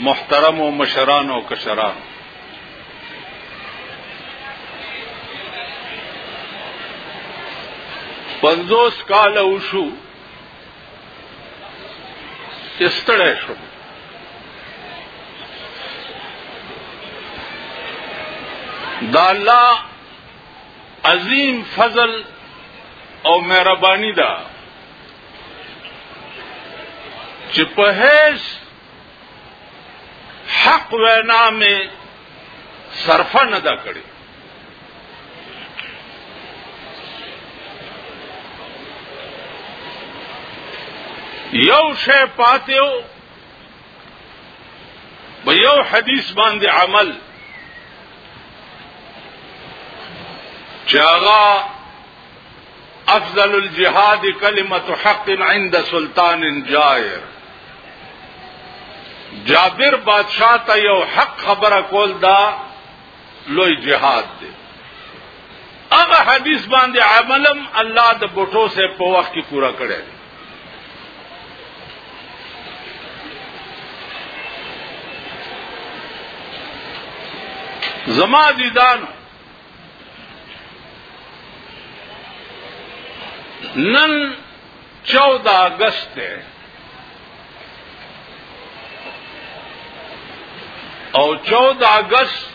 محترم و مشران و کشران پنځوس کال وشو چې ستړی شو دا الله عظیم فضل او مهرباني ده چې په هیڅ حق وینا مې صرفه نه دا کړی یو شی پاتیو به یو حدیث باندې عمل چاغا افضل الجهاد کلمت حق عند سلطان جائر جابر بادشاہ ته یو حق خبره کول دا لوی جهاد دی هغه حدیث باندې عملم الله د بوټو سے په وخت کې پورا کړی زما دیدانو نن چودہ اگست ہے او چودہ اگست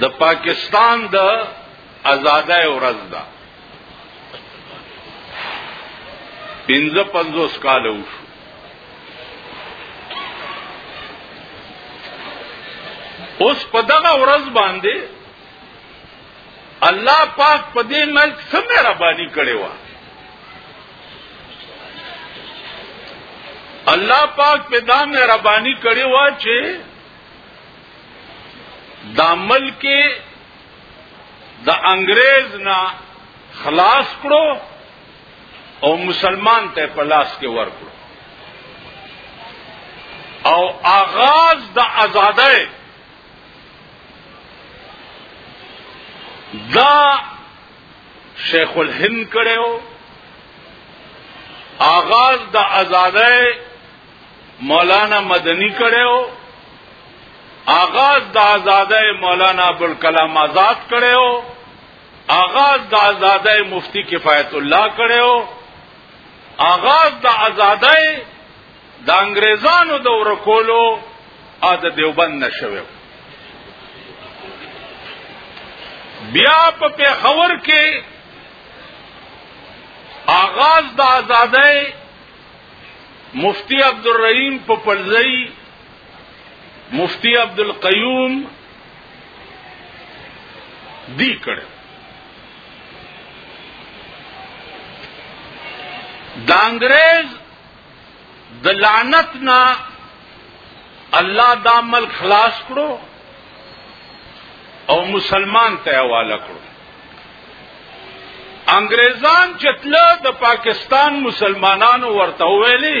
د پاکستان د آزادای ورځ ده پنځه پنځوس کال وشو اوس په دغه ورځ باندې الله پاک په دې ملک سمه را باندې کړي وا الله پاک په دا مهرباني کړي وا چې دا ملک د انګريز نه خلاص کړو او مسلمان ته په لاس کې ورکړو او آغاز د آزادۍ دا شیخ الهند کړو آغاز د آزادۍ مولانا مدنی کړو آغاز د آزادۍ مولانا ابوالکلام آزاد کړو آغاز د آزادۍ مفتی کفایت الله کړو آغاز د آزادۍ د انګريزانو د ورکولو ا د دیوبند نشوي بیا په پیښور کې آغاز د آزادۍ مفتی عبدالرحیم په پړځای مفتی عبدالقیوم دی کړه د انګريز د لعنت نه الله دا عمل خلاص کړو او مسلمان ته حواله کړو انګريزان چتله د پاکستان مسلمانانو ورته ویلي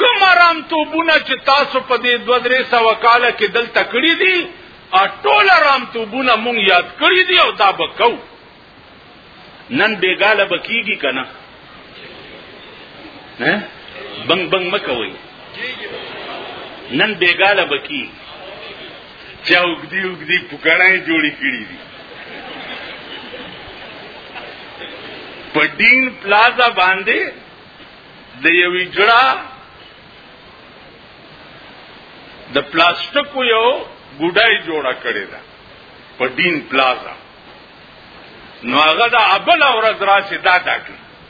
کوم آرام توبونه چې تاسو په دې دوه درې سوه کاله کې دلته کړي دي ټول آرام توبونه مونږ یاد کړي دي او دا به کو نن بیګاله به کیږي که نه بنګ بنګ مه کوئ نن بیګاله به کیږي چا وګدي وګدي پکړای جوړی کړی دي په دین پلازا باندې د یوې جړه د پلاستیکو یو ګډای جوړه کړی ده په دین پلازا نو هغه د ابل اورز راشي دا ډاکي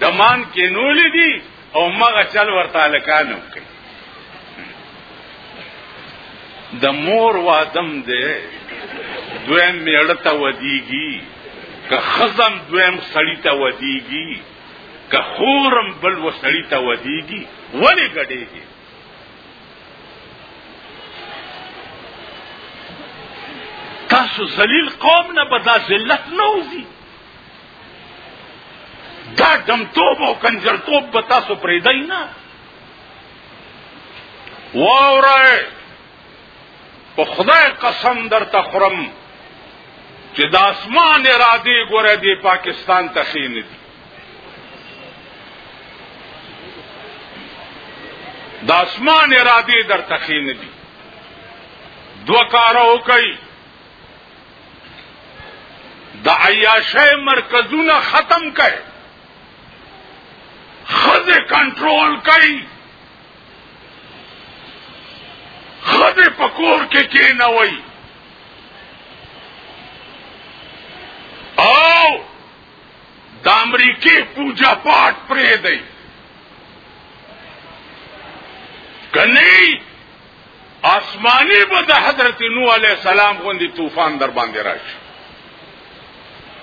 دمان کې نولې دي او مغه چل ورته لکانو کوي د مور وادم دی دویم میړه ته ودیږي که خزم دویم سړی ته ودیږي که خورم بل و سړی ته ودیږي ولې ګډېږي تاسو ذلیل قوم نه به دا ذلت نه وځي دا دمتوب او کنجرتوب به تاسو پرې دی نه واورای په خدای قسم در تخرم چې د اسمان اراده ګوره دی پاکستان ته خین دي د اسمان اراده در تخین دي دو کارو کوي د عیاشه مرکزونه ختم کړي خزه کنټرول کړي خزه پکور کې کې نه وای او د امریکې پوجا پاټ پرې دی کني آسمانی به د حضرت نو علی السلام غوندي طوفان در باندې راشي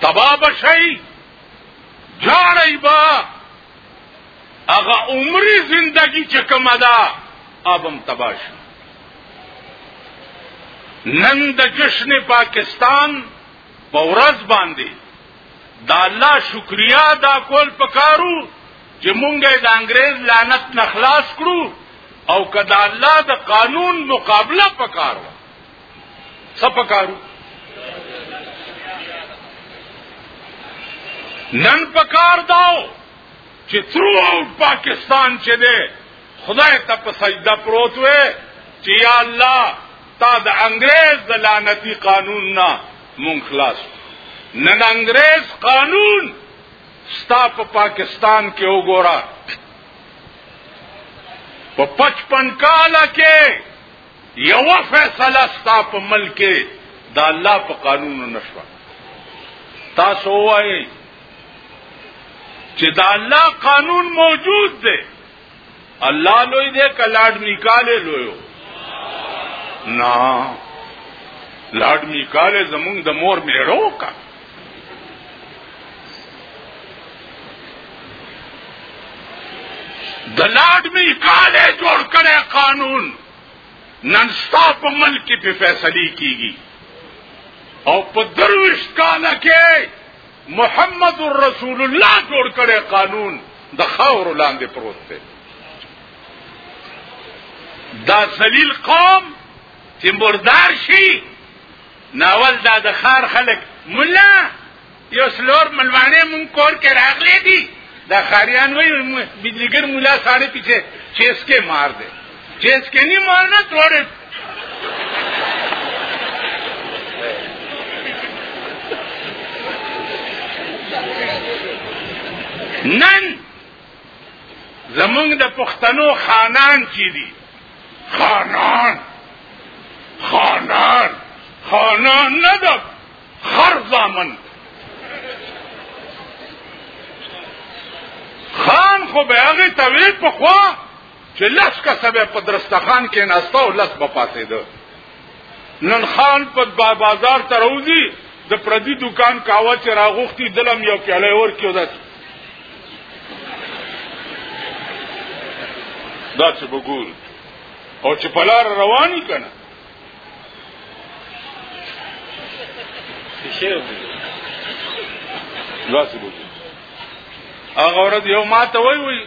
تباب شي جاړی با هغه عمرې زندگی چې کومه ده ابم تباش نن د جشن پاکستان په ورځ باندې دا الله شکریا دا کول پکارو چې مونږه د انګريز لعنت نه خلاص کړو او کدا الله د قانون مقابله پکارو څه پکارو نن پکار داو چې ترو اوټ پاکستان چې ده خدای ته په سجده پروت وې چې یا الله تا د انګريز د لعنتی قانون نه مونږ خلاص نن انګريز قانون ستا په پاکستان کې وګوره په 55 کال کې یو فیصله ستا په ملک کې دا الله په قانونو نشو تاسو وایي چې دا الله قانون موجود دی الله لوی دی کلاډ میکاله لوی نه لاډ میکاله زمونږ د مور میړو کا د لاډ میکاله جوړ کړي قانون نن ستا په ملک کې په فیصله کیږي او په درویش کال کې محمد رسول الله جوړ کړي قانون د خاور لاندې پروت دی دا ذلیل قوم چې مردار شي ناول دا د خار خلک مولا یو سلور ملوانه مون کور کې راغلي دي دا خاریان وای بجلیګر مولا ساړې پیچه چیس کې مار دی جس کے نہیں مارنا تھوڑے نن زمونږ د پښتنو خانان چې دي خانان خانان خانان نه ده خر زامن خان خو به هغه توی په خوا چې لس کسه به په درستخان کې ناسته او لس به پاسېده نن خان په بازار ته راوځي د پردي دکان کاوه چې راغوښتي دلم یو پیاله ور کېو داس دا چې بګور او چې پلار رواني کنه دا چې بګور هغه ورځ یو ماته وای وای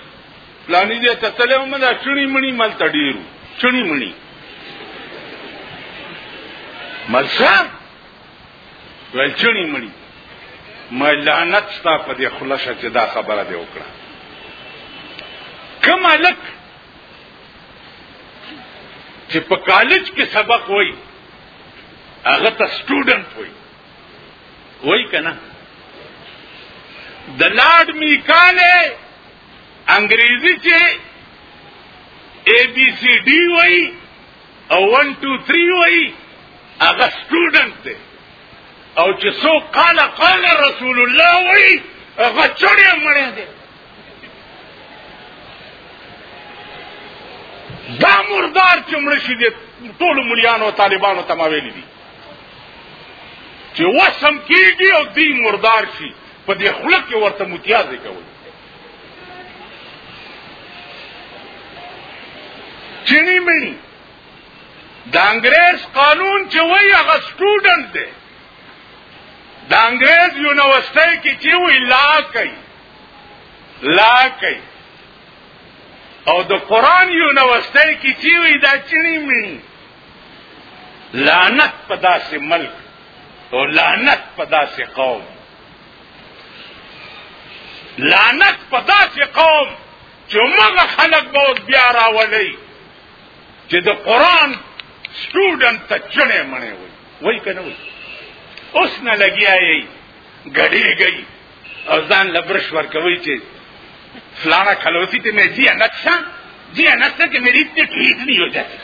پلانی دې ته تلې هم دا چړي مړي مل تډیرو چړي مړي ملشا ول چړي مړي ما لعنت ستا په دې خلاصه چې دا خبره دی وکړه کوم الک چې په کالج کې سبق وای هغه ته سټوډنټ وای وای کنه د لاډ میکاله انګریزي چې اے بی سی ډي وای او 1 2 3 وای هغه سټوډنټ دی او چې سو قال قال رسول الله وای هغه چړې مړې دی دا مردار چې مړ شي دي ټول مليانو او طالبانو ته ما ویلي دي چې وسم کیږي او دی مردار شي په دې خلک کې ورته متیازې کوي چینی منی د انګريز قانون چې وایي هغه سټوډنټ دی د انګريز یونیورسيټي کې چې وایي لا کوي لا کوي او د قران یونیورسيټي کې چې وایي دا چینی منی لعنت په داسې ملک او لعنت په داسې قوم لعنت په داسې قوم چې موږ خلک به اوس بیا راولي چې د قران سټوډنټ ته چڼې مڼې وي وای کنه وای اوس نه لګیا یې ګډېږي او ځان لبرش ورکوي چې فلانا کلوسی ته مې جی انکشا جی انکشا کې مریض ته ٹھیک نه ہو جاتی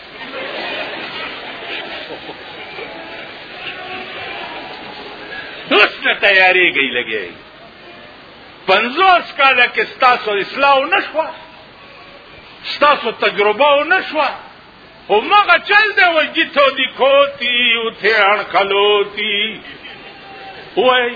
دوست نه تیاری گئی لګي پنځوس کاله کې ستاسو اصلاح نشوه ستاسو تجربه نشوه او مغه چل دی وای جتو دی کوتی او ته اړ کلوتی وای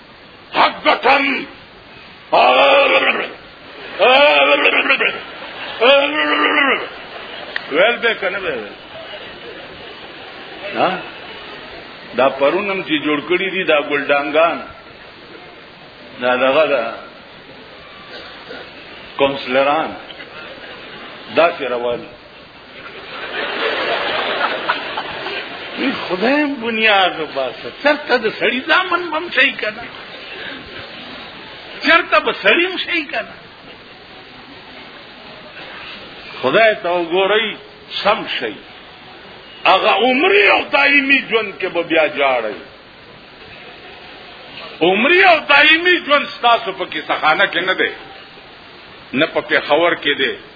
حق بتن ویل به کنه به دا پرونم چې جوړ کړی دي دا ګلډانګان دا دغه دا کونسلران دا چې روان خدای بنیاد وباسه چرته د سړی ځامن بم شي کنه چرته به سړی هم شي کنه خدای ته وګورئ سم شي هغه عمرې او دایمي ژوند کې به بیا جاړئ عمرې او دایمي ژوند ستاسو په کیسه خانه کې نه دی نه په پیښور کې دی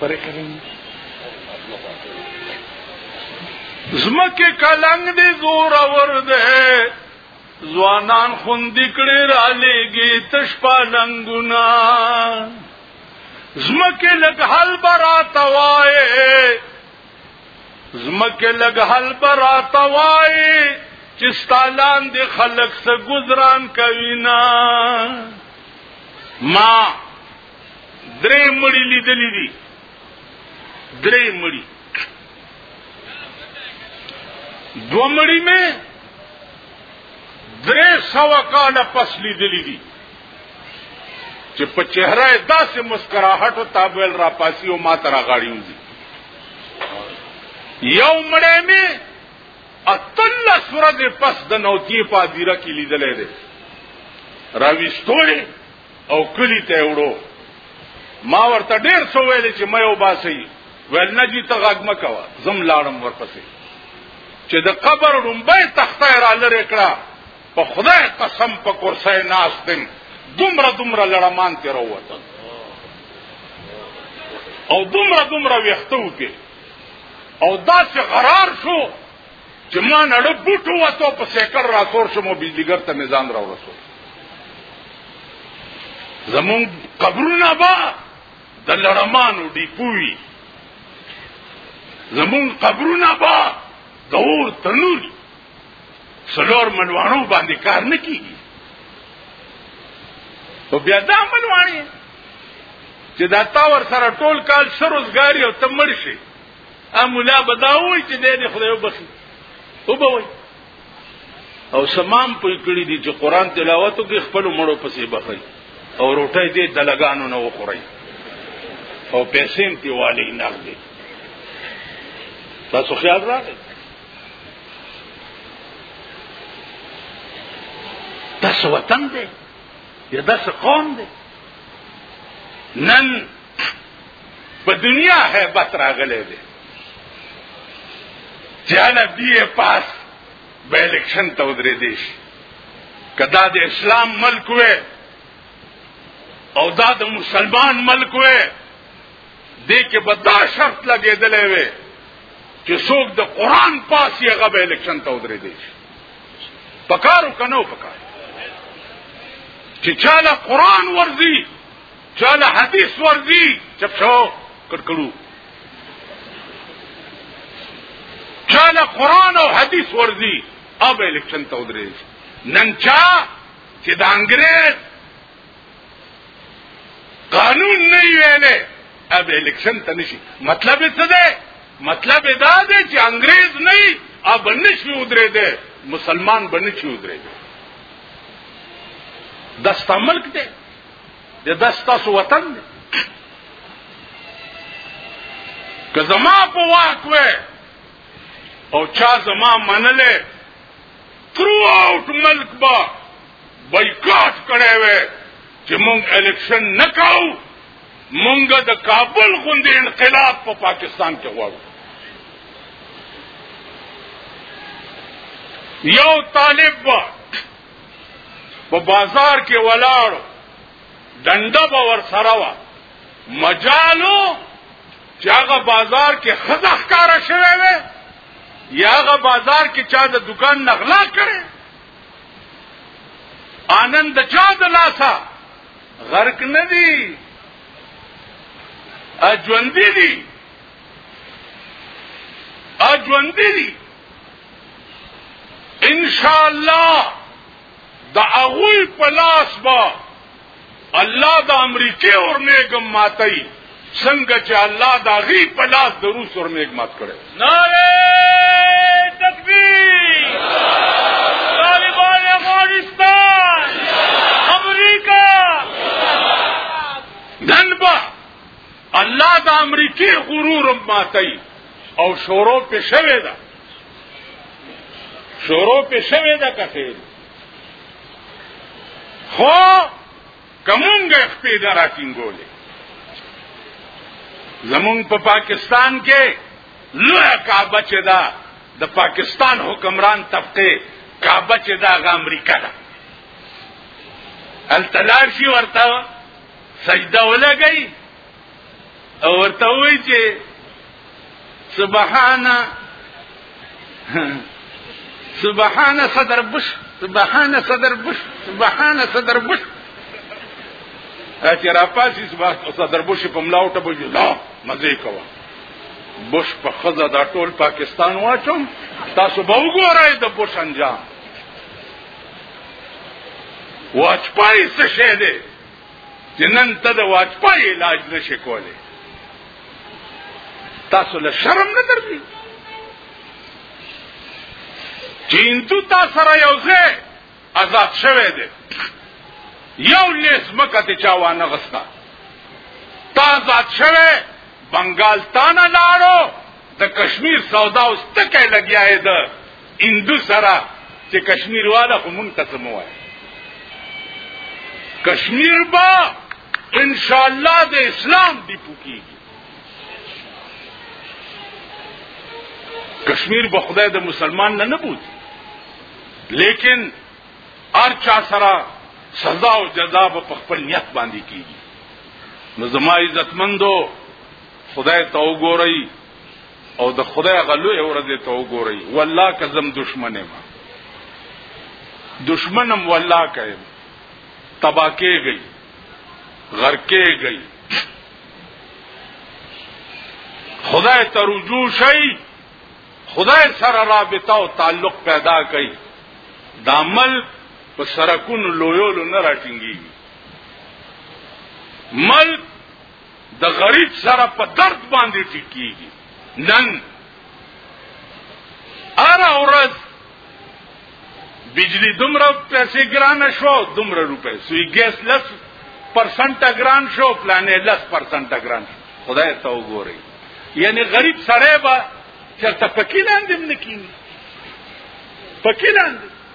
پرې کړی زمکه کلنګ دی زور اور ده ځوانان خوندې کړي را لېږي تش پالنګونه زمکه لګ حل برا توای زمکه لګ حل برات وای چې ستالان دي خلک سره گزاران کوي نه ما درې مړي لیدلې دي درې مړي دو مړي مې درې سو کال پس لیدلې دي چې په چهره داسې مسکراهټ او تابل را پاسي او ما تر غاړي وځي یو مړې می اتل سورج پس د نوتی په دیره کې لیدلې ده راويستوري او کلی ته وړو ما ورته ډیر سو ویل چې مې وباسي ول نه جی ته غږ مکوا زم لاړم ورپسې چې د قبر رومبه تخته را لری کړه په خدای قسم په کرسۍ ناست یم دومره دومره لړمان ترې راووتل او دومره دومره ویښته وکړې او داسې قرار شو چې ما نړه بوټ ووتو په سیکل راتور شم او بجلیګر ته مې ځان راورسو زمونږ قبرونه به د لړمانو ډیپوي زمونږ قبرونه به د اور تنور سلور منوانو باندې کار نه کیږي او بیا دا منوانی چې دا تا ور سره ټول کال سر روزګاری او تمړ شي امولا بداوي چې دې خدای وبخي او به وي او سمام پوی کړی دي چې قران تلاوت کې خپل مړو پسې بخي او روټي دې دلګانو نه وخوري او پیسې هم تیوالي نه دي تاسو خیال راغی داسې وطن دی یا داسې قوم دی نن په دنیا هیبت راغلی دی چې هله بی اې پاس به الیکشن ته ودرېدی شي که دا د اسلام ملک وی او دا د مسلمان ملک وی دې کې به دا شرط لګېدلې وي چې څوک د قران پاس یې غو الیکشن ته ودرې دي پکارو کنو پکار چې چاله قران ورزي چاله حدیث ورزي چپ شو کړکړو چاله قران او حدیث ورزي اب الیکشن ته ودرې نن چا چې د انګريز قانون نه ویلې اب الیکشن ته نشي مطلب څه دی مطلب دا دی چې انګريز نه اب نشي ودرې دی مسلمان بنشي ودرې دی دستا ملک دی د دستا سو وطن دی که زما په واک وې او چا زما منلې ترو اوټ ملک با بایکاټ کړی وی چې مونږ الیکشن نه کاو مونږ د کابل غوندې انقلاب په پا پاکستان کې غواړو یو طالب با په بازار کې ولاړ ډنډه به ور سره وا مجالو چې هغه بازار کې خزه ښکارا شوی وي یا هغه بازار کې چا د دکان نغلا کړي آنند چا د لاسا غرق نه دي اجوند دي اجوند دي ان شاء الله د هغه په لاس با الله د امریکې اور نیګم ماتای څنګه چې الله دا غي په لاس د روس اور نیګ مات کړي ناره تکبیر طالبان افغانستان امریکا نن به الله د امریکې غرور ماتای او شورو په شوه ده شورو په شوه ده کته خو کومګه خپې دراتینګولې زمون په پا پاکستان کې لوه کعبه چې دا د پاکستان حکمران طبقه کعبه چې دا غ امریکا ده التلاشی ورته سجده ولګی او ورته وی چې سبحان سبحان صدر بش سبحان صدر بش سبحان صدر بش چې را پاسې سبحان صدر بش په ملاوټه بوجو لا مزه کوه بوش په خزه دا ټول پاکستان واچوم تاسو به وګورئ د بوش انجام واچ پای څه شه دی چې نن ته د واجپای علاج نشې کولای تاسو له شرم نه درځي چې هندو تاسو سره یو ځای آزاد شوه دی یو لیس مکه ته چا وانه غستا تا آزاد شوه بنگال تانه لاړو د کشمیر سودا اوس تکه لګیاي ده اندو سره چې کشمیر والا خو مونږ ته سمو وای کشمیر با ان شاء الله د اسلام دی پوکیږي کشمیر به خدای د مسلمان نه نه بود لیکن ار چا سره سزا او جزا به په خپل نیت باندې کیږي نو زما عزتمندو خدای ته وګورئ او د خدای غلو اورځه ته وګورئ والله کزم دشمنه ما دشمنم والله کایم تبا کېږي غر کېږي خدای ته رجوع شي خدای سره رابطه او تعلق پیدا کړي د عمل په سرکونو لویولو نه راټینګي ملک د غریب سره په درد باندې ټیکيږي نن اره ورځ بجلی دومره پیسې ګران شو دومره روپې سوی ګیس لس پرسنټ ګران شو پلانې لس پرسنټ ګران شو خدای ته وګوري یعنی غریب سره به چرته پکې لاندې نه کینی پکې لاندې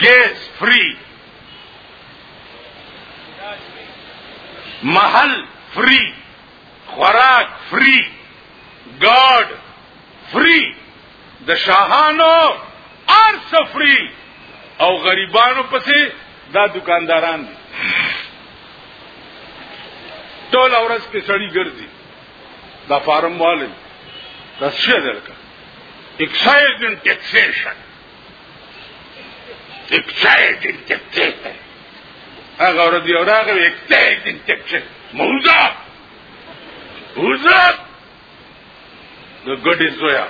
ګیس فری محل فری خوراک فری ګارد فری د شاهانو ار سفری او غریبانو پسې دا دکانداران دي ټول اورس کې سړی ګرځي دا فارم والے دا څه درکا ایکسایز ان ټیکسیشن اکساید انتکسیس ده هغه ورځ یو راغی اکساید انتکسیس موزا موزا د ګډې زویا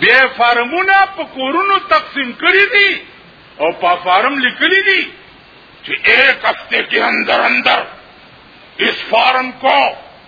بیا فارمونه په کورونو تقسیم کړی دي او په فارم لیکلی دي چې ایک هفته کې اندر اندر اس فارم کو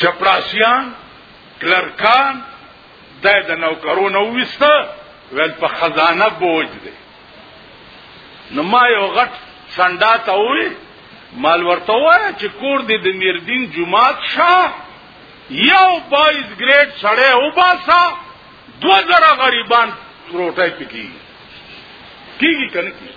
چپړاسیان کلرکان دای د نوکرو نو وسته ول په خزانه بوج دی نو ما یو غټ سنډا ته وې مال ورته وای چې کور دې د میردین جمعات شاه یو بایز ګریډ سړی او باسا دو زره غریبان روټه پکې کیږي کنه کیږي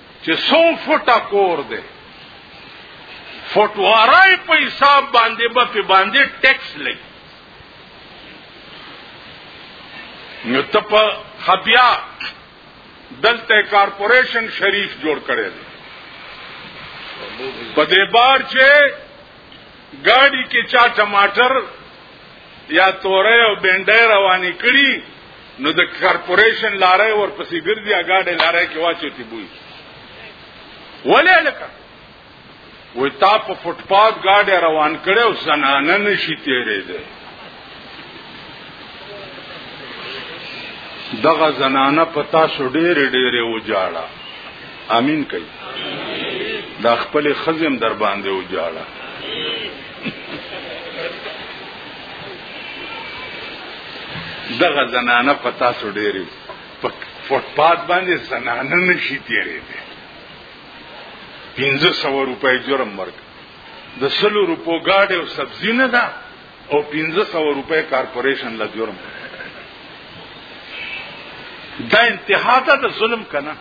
چې څو فوټه کور دی فوټوارای په حساب باندې به په باندې ټیکس لګي نو ته په خبیا دلته کارپوریشن شریف جوړ کړی دی په دې بار چې ګاډي کې چا ټماټر یا تورې او بنډې روانې کړي نو د کارپوریشن لارې ورپسې ګرځي اګاډې لارې کې واچوتي بوي ولې لکه وې تا په فوټپاث ګاډي روان کړي او زنانه نشي تیرې ده دغه زنانه په تاسو ډېرې ډېرې وجاړه امين کوي دا خپل خزم در باندې وجاړه دغه زنانه په تاسو ډېرې په فوټپات باندې زنانه نشي تیرې دي 1500 روپۍ جرم ورک د سلو روپو گاډي او سبزی نه ده او 1500 روپے کارپوریشن لا جرم دا انتها ده د ظلم کنه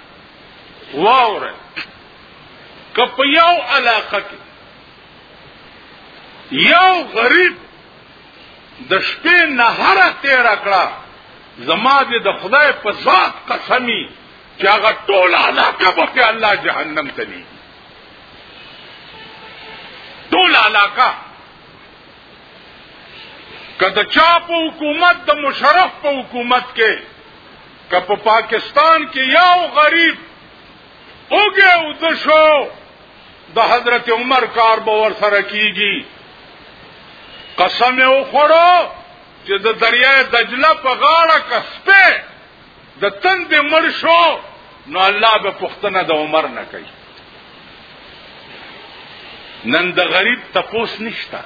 واوره کپ یو علاقه کې یو غریب د شپې نهره تیر کړه زما دې د خدای په ذات قسمی چې هغه ټول علاقه به الله جهنم ته ټول علاقه که د چا په حکومت د مشرف په حکومت کې که په پاکستان کې یو غریب اوګه او د شو د حضرت عمر کار به ور سره کیږي قسم او خورو چې د دریای دجله په غاړه کسبه د تند مړ شو نو الله به پښتنه د عمر نه کوي نن د غریب تپوس نشتا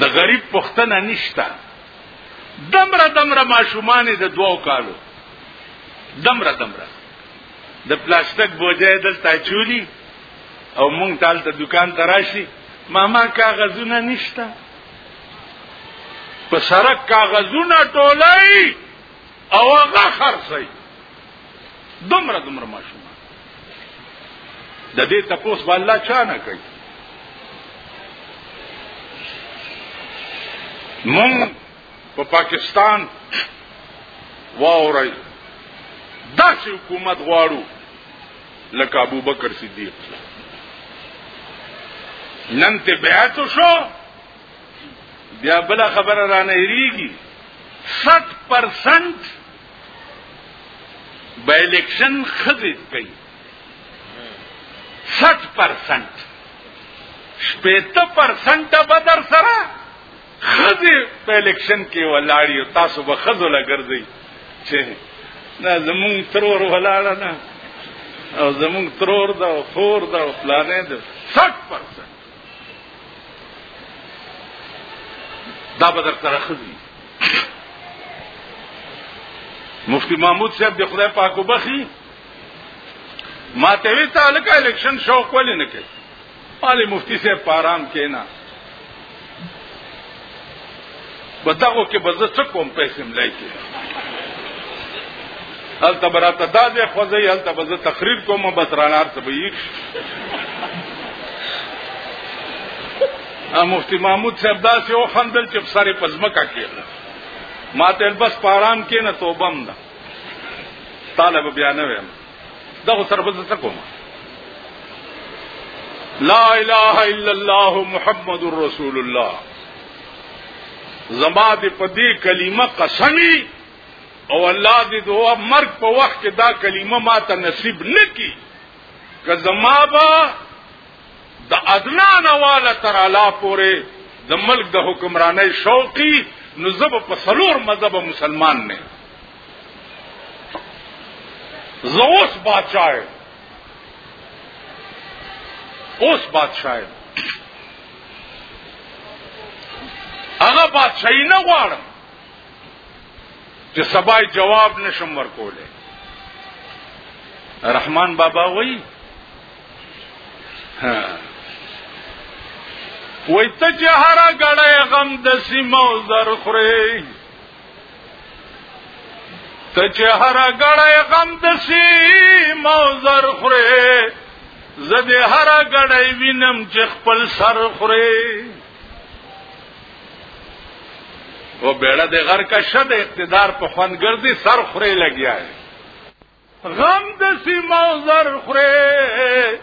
د غریب پښتنه نشتا دمره دمره ماشومان د دوو کالو دمره دمره د پلاستیک بوجه دلته چولی او مونږ تالته دکان تراشي ماما کاغذونه نشتا په سرک کاغذونه ټولای او هغه خرڅي دومره دومره ماشوم د دې تپوس به الله چا نه کوي مون په پا پاکستان واورای داسې حکومت غواړو لکه ابو بکر صدیق نن ته بیعت شو بیا بل خبره را نه هریږي 60% به الیکشن خزید کوي 60% شپېته پرسنټه به در سره خزه په الیکشن کې ولاړی او تاسو به خزه لګرځي چې نه زمون ترور ولاړ نه او زمون ترور دا او خور دا او فلانه دا 100% دا به در سره خزي مفتی محمود صاحب د خدای پاک وبخي ما ته وی تعلق الیکشن شوق ولې نه کوي علی مفتی سے پارام کینا بتاو کې بزه څه کوم پیسې ملای کې هل تبرات دا دې خوځي هل تبزه تقریر کوم بس رانار ته وی مفتی محمود صاحب دا سه او خندل چې ساري پزمکا کېده ما ته بس پارام کې نه توبم ده طالب بیا نه ویم دا خو سره بل څه کوم لا اله الا الله محمد رسول الله زما دې په دې کلمه قسمی او الله دې دوه مرګ په وخت کې دا کلمه ما ته نصیب نکي که زما با د ادنا نواله تر اعلی پورې د ملک د حکمرانۍ شوقي نو زب په سلور مذهب مسلمان نه زه اوس بادشاہ یم اوس بادشاہ یم هغه بادشاہي نه غواړم چې سبای جواب نشم ورکوله رحمان بابا وای ها وای ته چې هر غړې غم د سیمو زر خوري ته چې هر غړې غم د سی موزر خورې زده هر غړې وینم چې خپل سر خورې او بیړه د غر کا شد اقتدار په خوان ګرځي سر خورې لګیا دی غم د سیمو زر خوري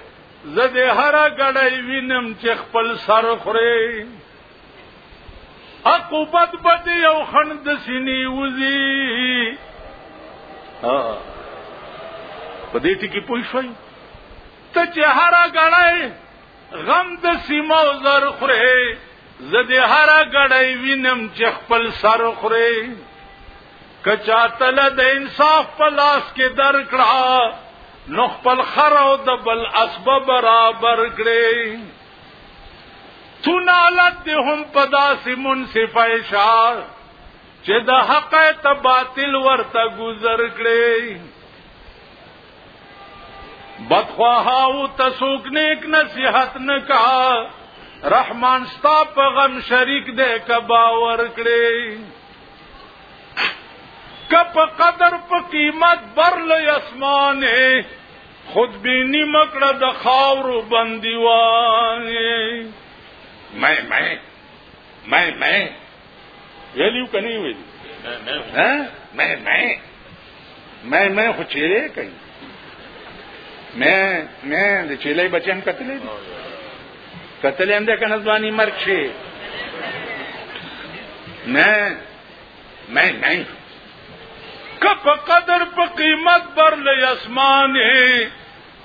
زده هر غړی وینم چې خپل سر خوري عقوبت بد یو خند د سینې وزي ها په دې ټکی پوه شوي ته چې هر غړی غم د سیمو زر خوري زده هر غړی وینم چې خپل سر خوري کچا تل د انصاف په لاس کې درکړه نو خپل خر او د بل اسباب برابر کړي تنالت دې هم پدا سي منصفه شاه چې د حق ته باطل ورته گذر کړي بدخواه او تسوک نیک نصیحت نکا رحمان ستا په غم شریک دې کبا ور کړي کپ قدر په قیمت بر لوی اسمانه خود بینی مکړه د خاورو بندیوانه مې مې مې مې ویلیو کني ویلی مې مې مې مې خو چیرې کوي مې مې د چیلې بچم کتلې دي کتلې هم ده کنه ځواني مرګ شي مې مې نه کپ قدر په قیمت بر لې اسمانه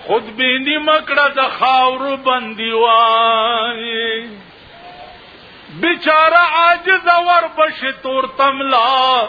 خود بینی مکړه د خاورو بندیوان بیچاره عاجز ور بش تور تملا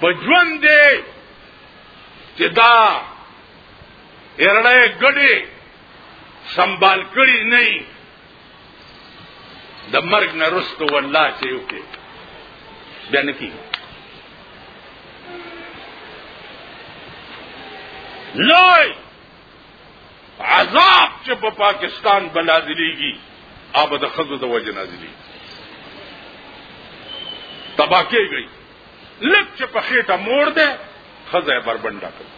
په ژوند دی چې دا ارړې ګډې سنبال کړی نه د مرګ نه رستو والله چې یو کې بیا نه کی لوی عذاب چې په پاکستان بنازلېږي آب د خزو د وجه نازلېږي تبا کېږي لک چې په خېټه مور ده خزه بربنده کوي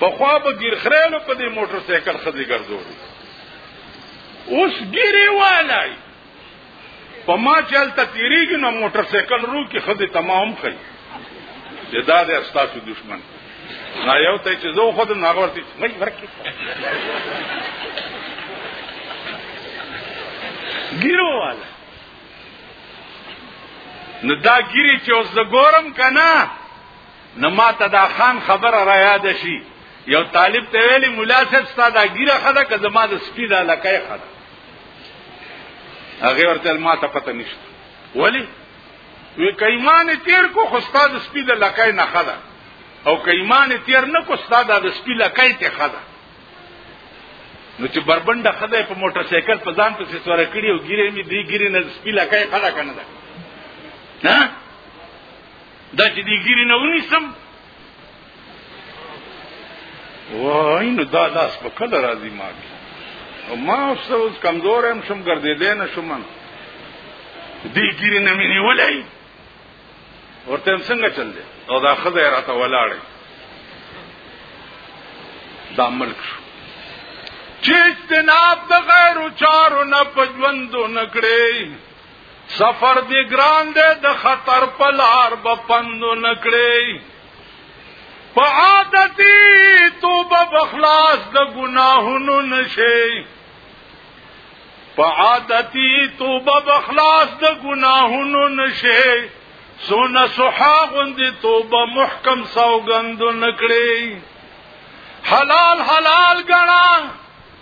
په خوا به ګیرخرېلو په دې موټر سایکل خزي ګرځولې اوس ګیرې والای په ما چې هلته تېرېږي نو موټر سایکل رو کې ښځې ته ما هم ښي چې دا دی ستاسو دشمن نا یو ته چې زه وښودم نو هغه ورته وایي ورکې ګیرو والا نو دا ګیری چې اوس د ګورم کنه نو ما ته دا خان خبره را یاد شي یو طالب ته ویلی مولا صاحب ستا دا ګیره خده که زما د سپی دا لکه خده هغه ورته ما ته پته نشته ولی وی کایمان تیر کو خو استاد سپی د لکای نه خدا او کایمان تیر نه کو استاد د سپی لکای ته خدا نو چې بربنده خدای په موټر سایکل په ځان پسې سوار کړی او ګیره می دی ګیره نه سپی لکای خدا کنه دا نه دا چې دی ګیره نه ونیسم وای نو دا لاس په کله راځي ما او ما اوس اوس کمزور هم شم ګرځېدې نه شم دې ګیری نه مې نیولای ورته څنګه چل دی او دا خدای راته ولاړې دا ملک شو چې جناب د غیر چارو نه پجوندو نکړې سفر دی ګران دی د خطر په لار به پندو نکړي په عادتي توبه بخلاص د ګناهونو نشي په عادتي توبه بخلاص د ګناهونو نشي سونه صحا غوندي توبه محکم سوګند نکړي حلال حلال ګڼه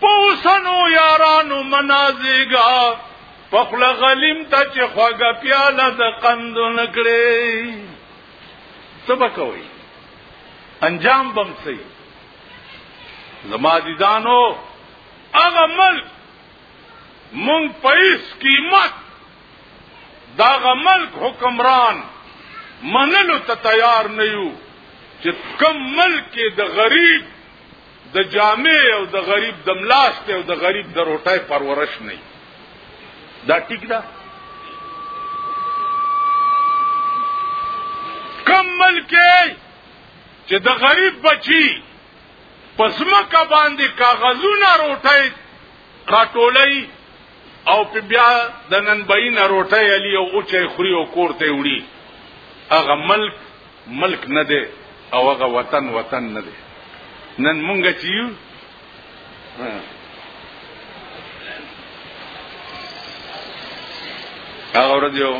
پوسنو یارانو منازیګا پخل غلیم ته چې خوګه پیاله د قند نکړي سبکوي انجام بم سي زما دي دانو هغه ملک مونږ پیس قیمت دا ملک حکمران منلو ته تیار نه یو چې کم ملک د غریب د جامع او د غریب د ملاست او د غریب د روټای پرورش نه دا ټیک ده کم ملک چې د غریب بچي پسمه کا باندې کاغذونه روټای راټولای او په بیا د نن بین روټه یلی او اوچې خوري او کوړته وړي هغه ملک ملک نه دی او هغه وطن وطن نه دی نن مونږ چې یو هغه ورځ یو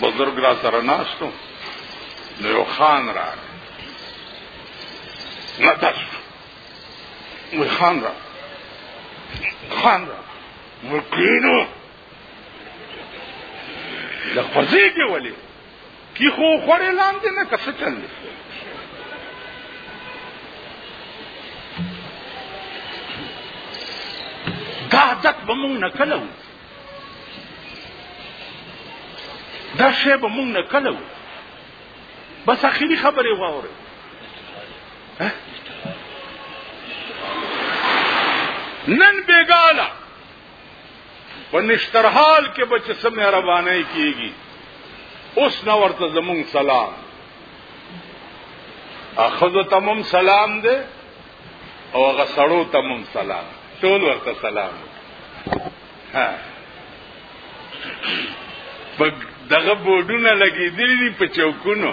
بزرګ را سره ناشتو نو یو خان راغی نه تاسو مل خان را خان را ملکینو د خوځې کې ولې کی خو خورې لاندې نه کسه چل دی دا عادت به مونږ نه کلو دا شی به مونږ نه کلو بس اخیری خبرې واورئ نن بیګالا په نشترحال کې بچ سم عربانه کیږي اوس نو ورته زمون سلام اخذ تمم سلام دے او هغه سړو تمم سلام ټول ورته سلام ها په دغه بورډونه لګېدلې دي په چوکونو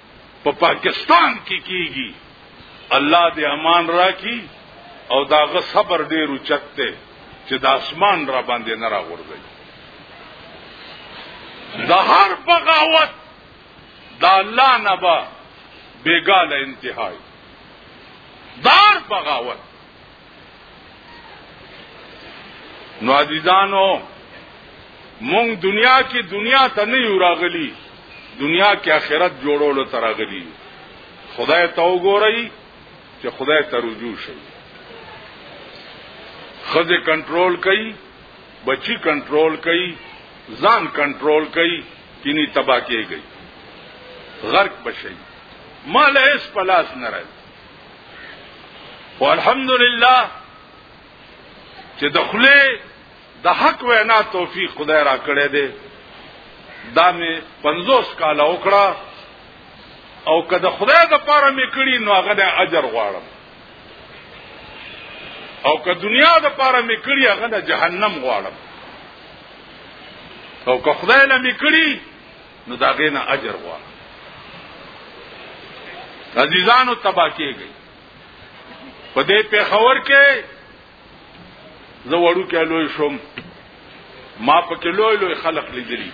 په پاکستان کې کیږي الله دې امان راکړي او دا غ صبر ډیر اوچت دی چې د اسمان را باندې نه راغورځي د هر بغاوت د الله نه با بیګاله انتهای دار بغاوت نو عزیزانو مونږ دنیا کې دنیا ته نه یو راغلی دنیا کې آخرت جوړولو ته راغلی خدای ته وګورئ چې خدای ته رجوع شئ خزه کنټرول کئ بچی کنټرول کئ ځان کنټرول کئ کینی تبا کېږي غرق بشي مال اس پلاس نه راځي والحمدلله چې د خله د حق وینا توفیق خدای را کړې ده دا مې 50 کال وکړه او که د خدای د پاره مې کړی نو هغه د اجر غواړم او که دنیا د پاره مې کړی هغه د جهنم غواړم او که خدای له مې کړی نو دا غینا اجر غواړي عزیزانو تبا کېږي په دې پیښور کې زه وړو کې لوی شوم ما پکې لوی لوی خلق لیدلی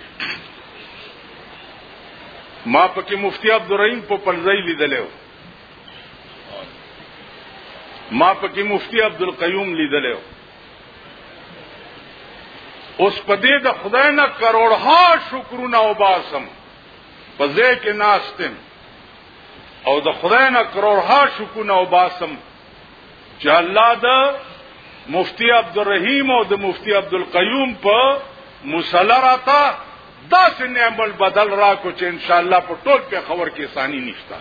ما پکې مفتی عبدالرحیم په پلځای لیدلی ما پکې مفتی عبدالقیوم لیدلی اوس په دې د خدای نه کروڑها شکرونه او باسم په ځای کې ناستم او د خدای نه کروڑها شکرونه او باسم چې الله د مفتی عبدالرحیم او د مفتی عبدالقیوم په مصلی راته داسې نعمت بدل را کو چې ان شاء الله په ټول په خبر کې ثاني نشته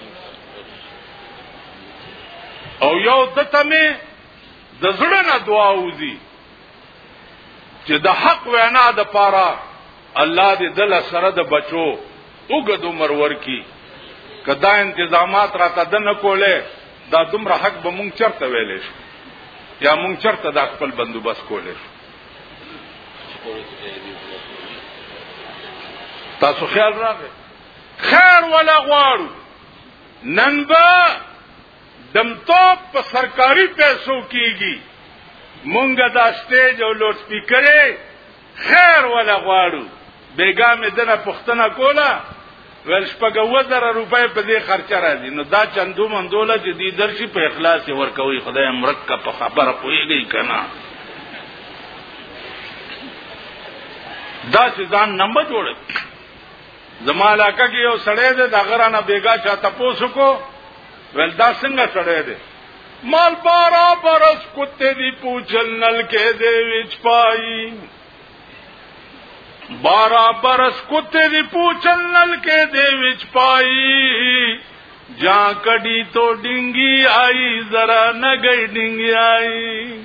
او یو دته مې د زړه نه دعا وزي چې د حق وینا د پاره الله دې دل سره د بچو وګدو مرور کی کدا انتظامات را ته د نه کوله دا دومره حق به مونږ چرته ویلې شو یا مونږ چرته د خپل بندوبست کولې شو تاسو خیال راغی خیر ولا غواړو نن به دمتوب په سرکاري پیسو کیږي مونږ دا سټیج او لوډ سپیکر خیر ولا غواړو بیګا مې دنه پښتنه کوله ول شپږه وزره روپۍ په دې خرچه راځي نو دا چندو مندوله چې دې درشي په اخلاص ورکوي خدای مرکه په خبره پويږي کنه دا چې ځان نمبر جوړه زما علاقه کې یو سړی دی دا غرانه بیګا چا تاسو کو ول دا څنګه سړی دی مال بارا برس کتے دی پوچھل نل کے دے وچ پائی بارا برس کتے دی پوچھل نل کے دے وچ پائی جان کڑی تو ڈنگی آئی ذرا نہ گئی ڈنگی آئی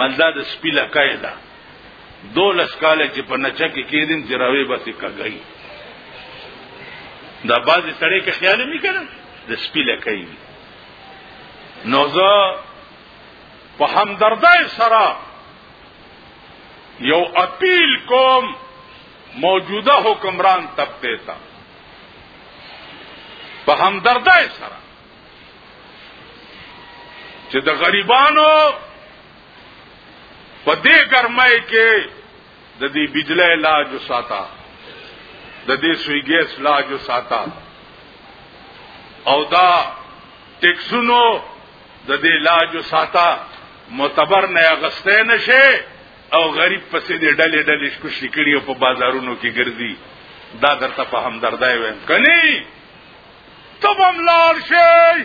مزداد سپیلا قاعدہ دولس کاله چې په نچا کې کېدین چې راوي بس کګي دا باز سړی کې خیال نه کړم د سپیله کوي نو زه په همدردای سره یو اپیل کوم موجوده حکمران طبقه ته په همدردای سره چې د غریبانو په دې ګرمۍ کې د دې بجلی علاج وساته د دې سوی ګیس علاج وساته او دا ټیکسونو د دې علاج وساته معتبر نه غسته نشي او غریب پسې دې ډلې ډلې کوشش کړي او په بازارونو کې ګرځي دا درته په همدردای وایم کني تبم لار شي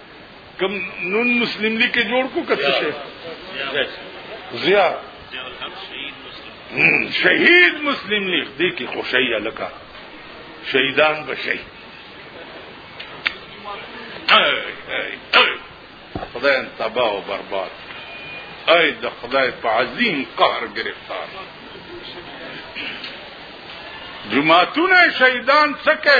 کم نون مسلم لیگ کے جوڑ کو کتنے سے ضیا شہید مسلم لیگ دیکھی خوشائی الکا شہیدان بشائی خدای تباہ و برباد اے د خدای په عظیم قهر گرفتار جماعتونه شهیدان څکه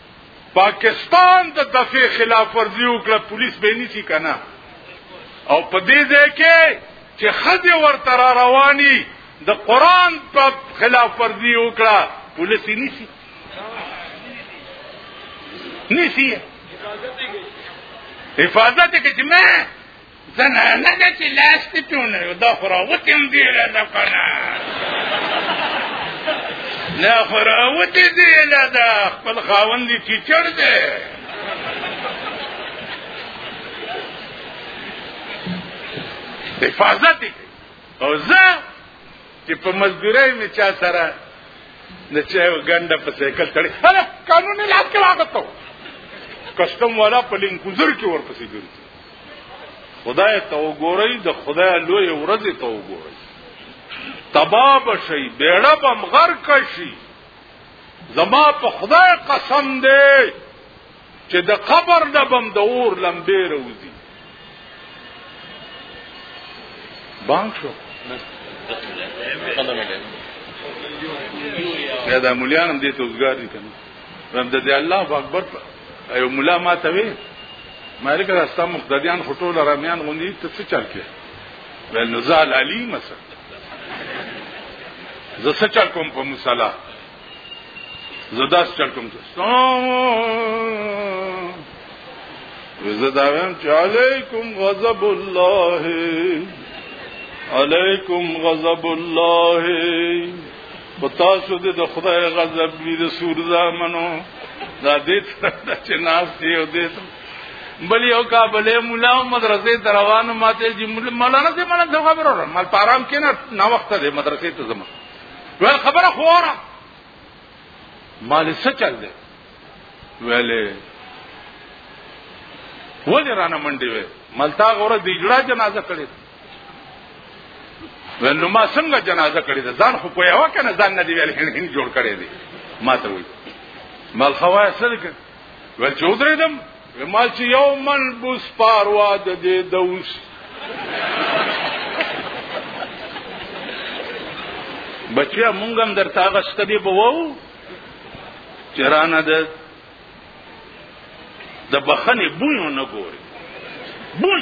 پاکستان د دفع خلاف ورزي وکړه پولیس به نيسي کنه او په دې ځای کې چې خځه ورته را رواني د قران په خلاف ورزي وکړه پولیس یې نيسي نيسي حفاظت کې چې مې زنانه ده چې لاس کې ټونه یو دا خو راوتې هم ډېره ده که نه دا خو راوتې ډېره ده خپل خاوند یې ټیچر دی حفاظت یې او زه چې په مزدورۍ مې چا سره د چایو ګنډه په سایکل تړي هله قانوني لاس کې واغتو کسټم والا په لینکوزر کې ورپسې ګرځي خدای ته وګورئ د خدای لوی ورځ ته وګورئ تباب شي بیړه بم غر کشي زما په خدای قسم دی چې د قبر د بم د اور لمبې روزي بانک شو دا مولیانم دې ته وزګار دي کنه رب دې الله اکبر ایو مولا ما ته وی مالک راستا مقتدیان خټول رامیان غوندي ته څه چل کې ول نزال علی مثلا زه څه چل کوم په مصلا زداس چل کوم زداویم چې علیکم غضب الله علیکم غضب الله پتاسو دې د خدای غضب وی د سور زامنو دا دې ته چې ناس دی او دې بل یو کابلې مولا او مدرسې دروانو ماته جی مولانا دې مله د خبرو را مال پارام کې نه نا وخت دې مدرسې ته زما ول خبره خورا مال څه چل دې ویلې ولې رانه منډي وې ملتا غوړه دیګړه جنازه کړې نو ما څنګه جنازه کړې ده ځان خو په یو کنه ځان نه دی ویل هین هین جوړ کړې دي ما ته وی مال خوای سره کړ ول چودرې دم مال چې یو من بوس پاروا د دې دوس بچیا مونږ هم درته هغه ستدي بوو چرانه ده د بخنه بوی نه ګوري بوی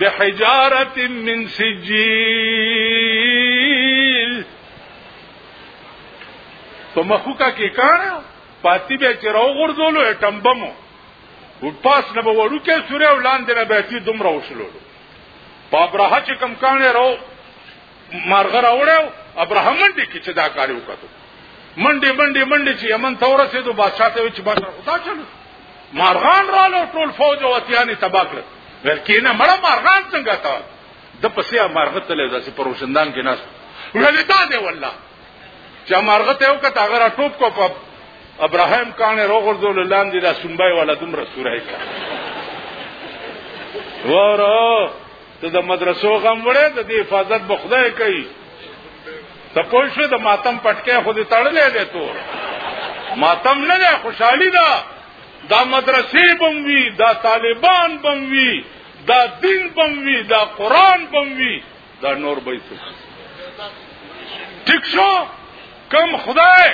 بحجارت من سجیل په مخوکا کې کار پاتی به چې راو غرزولو اټم بمو و پاس نه به ورو کې سورې ولاندې نه به تي دومره وشلو په ابراهه چې کم کانه راو مارغه راوړو ابراهیم منډي کې چې دا کار وکړو منډي منډي منډي چې یمن ته ورسېدو بادشاہ ته چې بادشاہ خدا چلو مارغان رالو ټول فوج او اتیانی تباہ کړ ولکه نه مړه مارغان څنګه تا د پسیا مارغه تلې داسې پروشندان کې ناس ولې دا دی والله چې مارغه ته یو کته هغه ټوپ کو په ابراهیم کانه روغردول لاندې دا سنبای ولا دومره سورای کا ورو ته د مدرسو غم وړې د دې حفاظت به خدای کوي ته پوه شو د ماتم پټکې خو دې تړلې دې تور ماتم نه ده خوشحالي ده دا مدرسې بموي دا طالبان بموي دا دین بموي دا قران بموي دا نور به څه ټیک شو کم خدای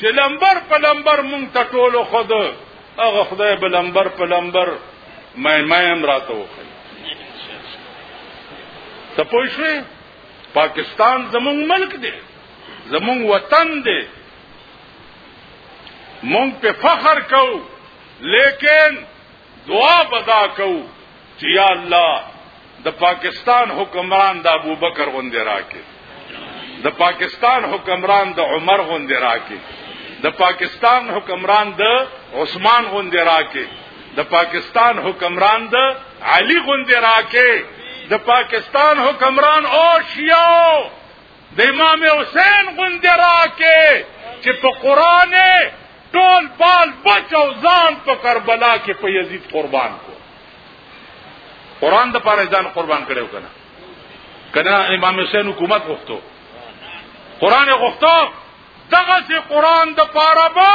چې لمبر په لمبر مونږ ته ټولو خود هغه خدای به لمبر په لمبر مې مې هم راته وخی ته پوه شوې پاکستان زمونږ ملک دی زمونږ وطن دی مونږ په فخر کوو لیکن دعا بدا کو چې یا الله د پاکستان حکمران د ابوبکر غوندې راکې د پاکستان حکمران د عمر غوندې راکې د پاکستان حکمران د عثمان غوندې راکې د پاکستان حکمران د علی غوندې راکې د پاکستان حکمران او شیعو د امام حسین غوندې راکې چې په قران ټول بال بچ او ځان په کربلا کې په یزید قربان کو قران د پاره ځان قربان کړو کنه کنه امام حسین حکومت غوښتو قران غوښتو دغه چې قران د پاره به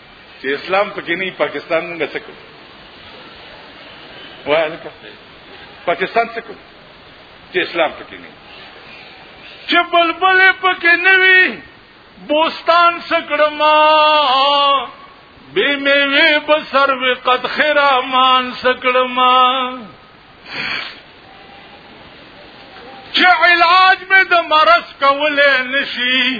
چې اسلام پکې نه پاکستان موږ څه کوو وای لکه پاکستان څه کوو چې اسلام پکې نه چې بلبل پکې نه وي بوستان سکړما بے میوے بسر وی قد خیرا مان سکڑما چه علاج میں دا مرس کولے نشی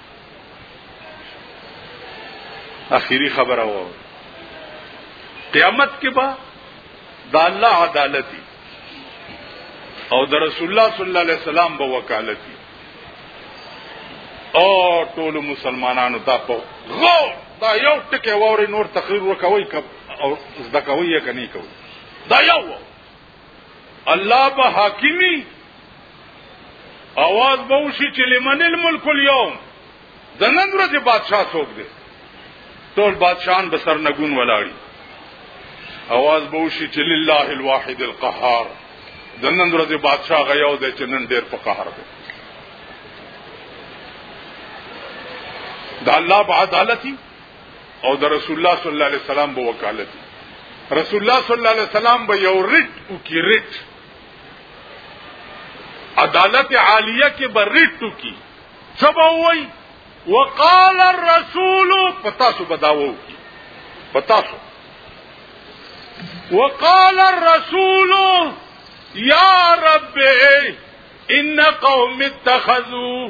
اخیری خبره و قیامت کې با د الله عدالت او د رسول الله صلی الله علیه وسلم به وکالت او ټول مسلمانانو ته په غو دا یو ټکی ووري نور تقریر وکوي او زده کوي یا کني کوي دا یو الله به حاکمی اواز به وشي چې لمن الملک اليوم د نن ورځې بادشاہ څوک دی ټول بادشاہان به سرنګون ولاړي اواز به وشي چې لله الواحد القهار د نن ورځې بادشاہ غياو دی چې نن ډېر په قهر دی دا الله بعدالتي او د رسول الله صلی الله علیه وسلم به وکالت رسول الله صلی الله علیه وسلم به یو ریټ او کی ریټ عدالت عالیه کې به ریټ او کی سبا وای وقال الرسول پتا سو بداوو کی پتا سو وقال الرسول یا رب ان قوم اتخذوا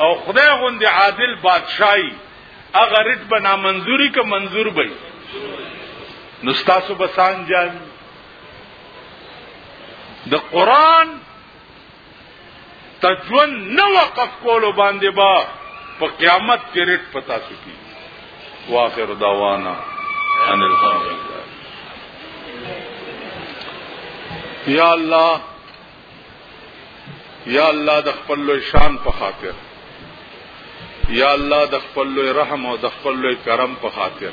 او خدای غوندي عادل بادشاہي هغه ریټ به نامنظوري که منظور به نو تاسو به سانجان د قران تجون نه وقف کولو باندې با په قیامت کې ریټ پتا سکی واخر دعوانا ان الحمد یا الله یا الله د خپل لوی شان په خاطر یا الله د خپل لوی رحم او د خپل لوی کرم په خاطر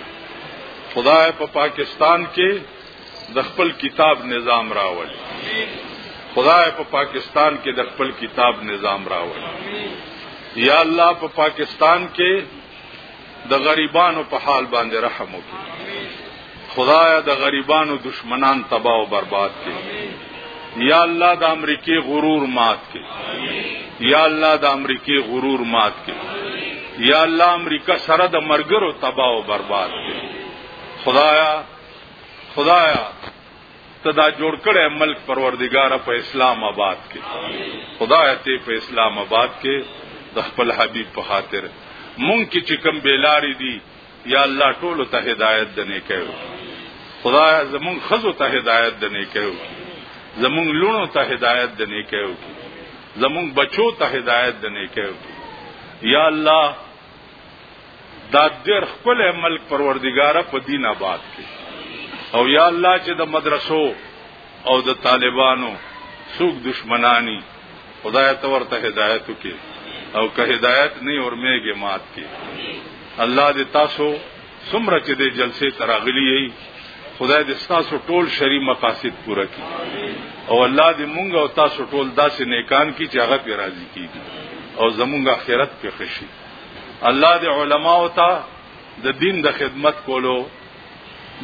خدای په پا پاکستان کې د خپل کتاب نظام راولي خدای په پا پاکستان کې د خپل کتاب نظام راولي یا الله په پا پاکستان کې د غریبانو په حال باندې رحم وکړي خدایا د غریبانو دشمنان تباہ او برباد کړي یا الله د امریکای غرور مات کړي یا الله د امریکای غرور مات کړي یا الله امریکا سره د مرګرو تباہ او برباد کړي خدایا خدایا ته دا جوړ کړی ملک پروردګار په اسلام آباد کې خدای ته په اسلام آباد کې د خپل حبيب په خاطر مونږ کې چې کوم بیلاری دي یا الله ټول ته هدایت دنه کوي خدای زمونږ خزو ته هدایت دنه کوي زمونږ لونو ته هدایت دنه کوي زمونږ بچو ته هدایت دنه کوي یا الله دا دیر خپل ملک پروردگار په دین آباد کې او یا الله چې د مدرسو او د طالبانو څوک دشمنانی خدای ته ورته هدایت وکي او که هدایت نه اورمېږي مات کې الله دې تاسو څومره چې د جلسې تراغلی یي خدای دې تاسو ټول شری مقاصد پوره کړي او الله دې مونږ او تاسو ټول داسې نیکان کی چې هغه پی راضي کیږي او زمونږ آخرت په خشي الله دې علما او تا د دین د خدمت کولو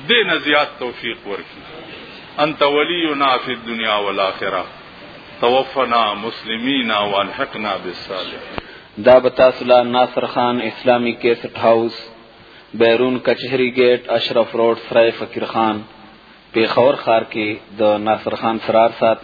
دې نزيات توفیق ورکړي انت ولينا فی الدنيا والآخرة توفنا مسلمین والحقنا بالصالحین دا به تاسو لا ناصر خان اسلامي کیسټ هاوس بیرون کچهری ګیټ اشرف روډ سرای فقیر خان پیښور ښار کې د ناصر خان سرار سات